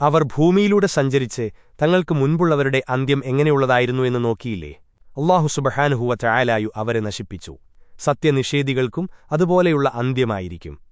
അവർ ഭൂമിയിലൂടെ സഞ്ചരിച്ച് തങ്ങൾക്ക് മുൻപുള്ളവരുടെ അന്ത്യം എങ്ങനെയുള്ളതായിരുന്നു എന്ന് നോക്കിയില്ലേ? അള്ളാഹു സുബഹാനുഹുവ ചായാലായു അവരെ നശിപ്പിച്ചു. സത്യനിഷേധികൾക്കും അതുപോലെയുള്ള അന്ത്യമായിരിക്കും.